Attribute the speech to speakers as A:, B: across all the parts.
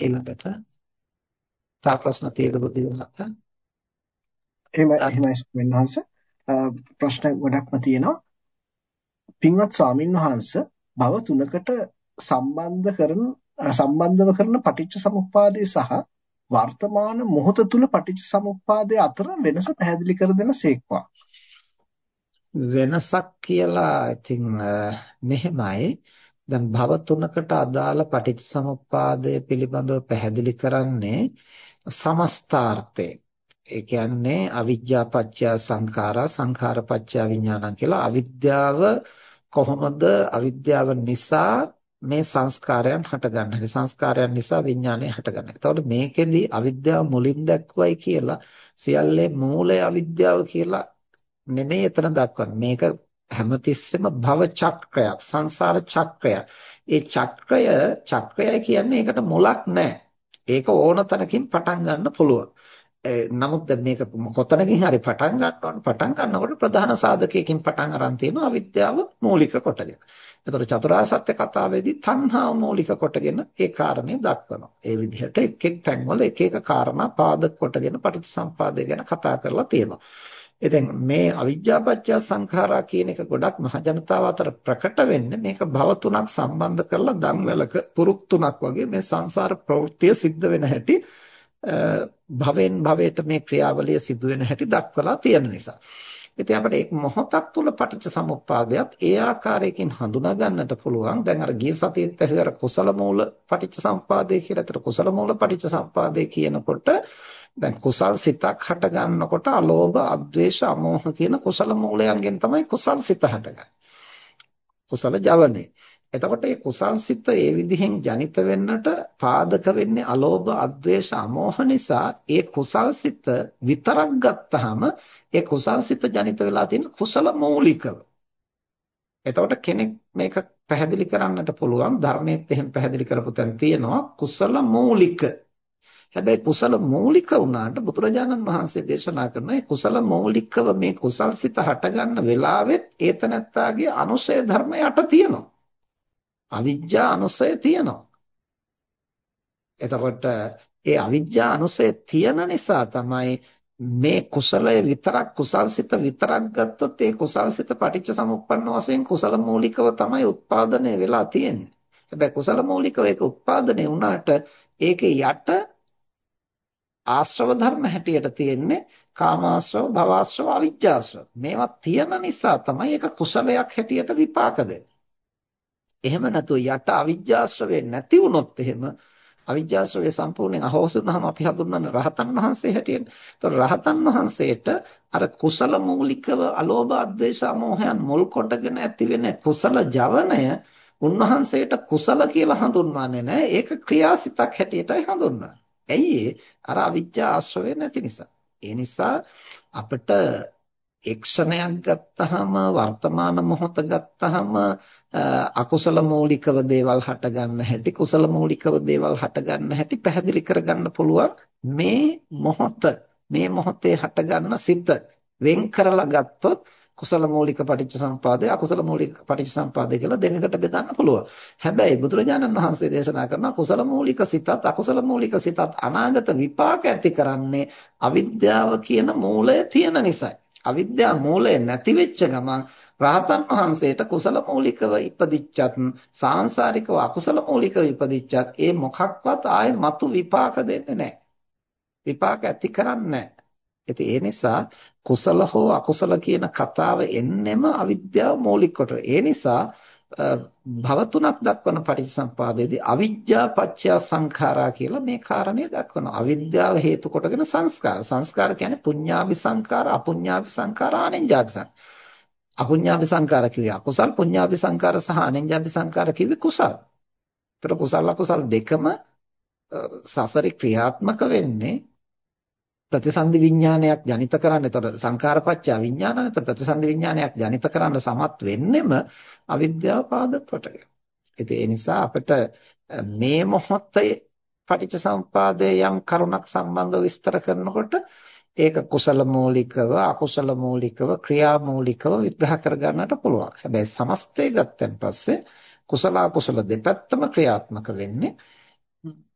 A: ඊළඟට තා ප්‍රශ්න තියෙද බුද්ධි මහත්තයා?
B: එහෙම එහෙමයි ස්වාමීන් වහන්සේ. ප්‍රශ්න ගොඩක්ම තියෙනවා. පින්වත් ස්වාමින් වහන්සේ භව තුනකට සම්බන්ධ කරන සම්බන්ධව කරන පටිච්ච සමුප්පාදය සහ වර්තමාන මොහොත තුල පටිච්ච සමුප්පාදය අතර වෙනස පැහැදිලි කර දෙන සේක්වා.
A: වෙනසක් කියලා ඉතින් මෙහෙමයි දැන් භව තුනකට අදාළ පටිච්චසමුප්පාදය පිළිබඳව පැහැදිලි කරන්නේ සමස්තාර්ථයෙන්. ඒ කියන්නේ අවිජ්ජා පත්‍ය සංඛාරා සංඛාර පත්‍ය විඥානං කියලා අවිද්‍යාව කොහොමද අවිද්‍යාව නිසා මේ සංස්කාරයන් හටගන්නේ. හැටි සංස්කාරයන් නිසා විඥානය හටගන්නේ. එතකොට මේකෙදි අවිද්‍යාව මුලින් දැක්වයි කියලා සියල්ලේ මූලය අවිද්‍යාව කියලා නෙමෙයි එතන දක්වන්නේ. මේක හැමතිස්සෙම භව චක්‍රයක් සංසාර චක්‍රයක්. ඒ චක්‍රය චක්‍රයයි කියන්නේ ඒකට මුලක් නැහැ. ඒක ඕන තැනකින් පටන් ගන්න පුළුවන්. නමුත් දැන් මේක කොතනකින් හරි පටන් ගන්නවනේ පටන් ගන්නකොට ප්‍රධාන සාධකයකින් පටන් අරන් තියෙනවා අවිද්‍යාව මූලික කොටගෙන. එතකොට චතුරාර්ය සත්‍ය කතාවේදී තණ්හාව මූලික කොටගෙන ඒ කාරණේ දක්වනවා. ඒ විදිහට එක් එක් තැන්වල එක එක කාරණා පාදක කොටගෙන පටිච්චසම්පාදය ගැන කතා කරලා තියෙනවා. ඉතින් මේ අවිජ්ජාපච්චය සංඛාරා කියන එක ගොඩක් මහජනතාව අතර ප්‍රකට වෙන්නේ මේක භව තුනක් සම්බන්ධ කරලා ධම්වලක පුරුක් තුනක් වගේ මේ සංසාර ප්‍රවෘත්තිය සිද්ධ වෙන හැටි භවෙන් භවයට මේ ක්‍රියාවලිය සිදු වෙන හැටි දක්වලා තියෙන නිසා. ඉතින් අපිට එක් මොහොතක් තුල පටිච්ච සමුප්පාදයක් ඒ ආකාරයකින් හඳුනා ගන්නට පුළුවන්. දැන් අර ගිය සතියේත් අර කුසල මූල පටිච්ච සම්පාදේ කියලා. ඒතර කුසල මූල පටිච්ච සම්පාදේ කියනකොට දැන් කුසල් සිතක් හට ගන්නකොට අලෝභ, අද්වේෂ, අමෝහ කියන කුසල මූලයන්ගෙන් තමයි කුසල් සිත හටගන්නේ. කුසල ජවනේ. එතකොට මේ කුසල් සිත ඒ විදිහෙන් ජනිත වෙන්නට පාදක වෙන්නේ අලෝභ, අද්වේෂ, අමෝහ නිසා ඒ කුසල් සිත විතරක් ගත්තාම ඒ කුසල් සිත ජනිත වෙලා තියෙන කුසල මූලිකව. එතකොට කෙනෙක් මේක පැහැදිලි කරන්නට පුළුවන් ධර්මයේත් එහෙම පැහැදිලි කරපු තැන තියෙනවා කුසල මූලික හැබැයි කුසල මූලික වුණාට බුදුරජාණන් වහන්සේ දේශනා කරන මේ කුසල මූලිකව මේ කුසල්සිත හටගන්න වෙලාවෙත් ඒතනත්තාගේ අනුසය ධර්ම යට තියෙනවා. අවිජ්ජා අනුසය තියෙනවා. එතකොට ඒ අවිජ්ජා අනුසය තියෙන නිසා තමයි මේ කුසලය විතරක් කුසල්සිත විතරක් ගත්තොත් ඒ කුසල්සිත පටිච්ච සමුප්පන්න වශයෙන් කුසල මූලිකව තමයි උත්පාදනය වෙලා තියෙන්නේ. හැබැයි කුසල මූලිකව ඒක උත්පාදනය වුණාට ඒකේ යට ආශ්‍රව ධර්ම හැටියට තියෙන්නේ කාමාශ්‍රව, භවආශ්‍රව, අවිජ්ජාශ්‍රව. මේවා තියෙන නිසා තමයි ඒක කුසලයක් හැටියට විපාක එහෙම නැතුව යට අවිජ්ජාශ්‍රවේ නැති වුණොත් එහෙම අවිජ්ජාශ්‍රවේ සම්පූර්ණයෙන් අහෝසි වුණාම අපි හඳුන්වන්නේ රහතන් වහන්සේ හැටියට. ඒතකොට රහතන් වහන්සේට අර කුසල මූලිකව අලෝභ, අද්වේෂ, අමෝහයන් මුල් කොටගෙන ඇතිවෙන කුසල ජවනය උන්වහන්සේට කුසල කියලා හඳුන්වන්නේ නැහැ. ඒක ක්‍රියාසිතක් හැටියටයි හඳුන්වන්නේ. ඇයි අර අවිජ්ජා ආශ්‍රවය නැති නිසා. ඒ නිසා අපිට එක්ෂණයක් ගත්තාම වර්තමාන මොහොත ගත්තාම අකුසල මූලිකව දේවල් හට ගන්න හැටි කුසල මූලිකව දේවල් හට ගන්න හැටි පැහැදිලි කරගන්න පුළුවන් මේ මොහොත මේ මොහොතේ හට ගන්න සිත වෙන් කරලා ගත්තොත් කුසල මූලික පටිච්චසම්පාදය අකුසල මූලික පටිච්චසම්පාදය කියලා දෙකකට බෙදන්න පුළුවන්. හැබැයි බුදුරජාණන් වහන්සේ දේශනා කරන කුසල මූලික සිතත් අකුසල මූලික සිතත් අනාගත විපාක ඇති කරන්නේ අවිද්‍යාව කියන මූලය තියෙන නිසායි. අවිද්‍යා මූලය නැති වෙච්ච ගමන් රහතන් වහන්සේට කුසල මූලිකව ඉපදිච්චත් සාංශාරිකව අකුසල මූලිකව ඉපදිච්චත් ඒ මොකක්වත් ආයේ මතු විපාක දෙන්නේ නැහැ. විපාක ඇති කරන්නේ නැහැ. ඉතින් ඒ නිසා කුසල හෝ අකුසල කියන කතාව එන්නෙම අවිද්‍යාව මූලික කොට. ඒ නිසා භව තුනක් දක්වන පටිච්චසම්පාදයේදී අවිජ්ජා පත්‍ය සංඛාරා කියලා මේ කාරණය දක්වනවා. අවිද්‍යාව හේතු කොටගෙන සංස්කාර. සංස්කාර කියන්නේ පුඤ්ඤාභි සංඛාර, අපුඤ්ඤාභි සංඛාර, ආනෙන්ජාභි සංඛාර. අපුඤ්ඤාභි සංඛාර කිව්වේ අකුසල්, පුඤ්ඤාභි සංඛාර සහ ආනෙන්ජාභි සංඛාර කිව්වේ කුසල්. ඒතර කුසල අකුසල් දෙකම සසරි ක්‍රියාත්මක වෙන්නේ ප්‍රතිසන්දි විඥානයක් ජනිත කරන්න. එතකොට සංඛාරපච්චය විඥානන. එතකොට ප්‍රතිසන්දි විඥානයක් ජනිත කරන්න සමත් වෙන්නෙම අවිද්‍යාව පාදක කොටගෙන. ඉතින් ඒ නිසා අපිට මේ මොහොතේ පටිච්චසමුපාදයේ යම් කරුණක් සම්බන්ධව විස්තර කරනකොට ඒක කුසල මූලිකව අකුසල මූලිකව ක්‍රියා මූලිකව විග්‍රහ කරගන්නට පුළුවන්. හැබැයි සමස්තය ගත්තන් පස්සේ කුසල අකුසල දෙපැත්තම ක්‍රියාත්මක වෙන්නේ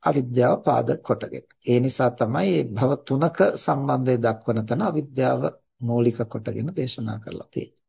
A: අවිද්‍යාව පාදක කොටගෙන. ඒ නිසා තමයි මේ භව තුනක සම්බන්ධය දක්වන තැන අවිද්‍යාව මූලික කොටගෙන දේශනා කරලා තියෙන්නේ.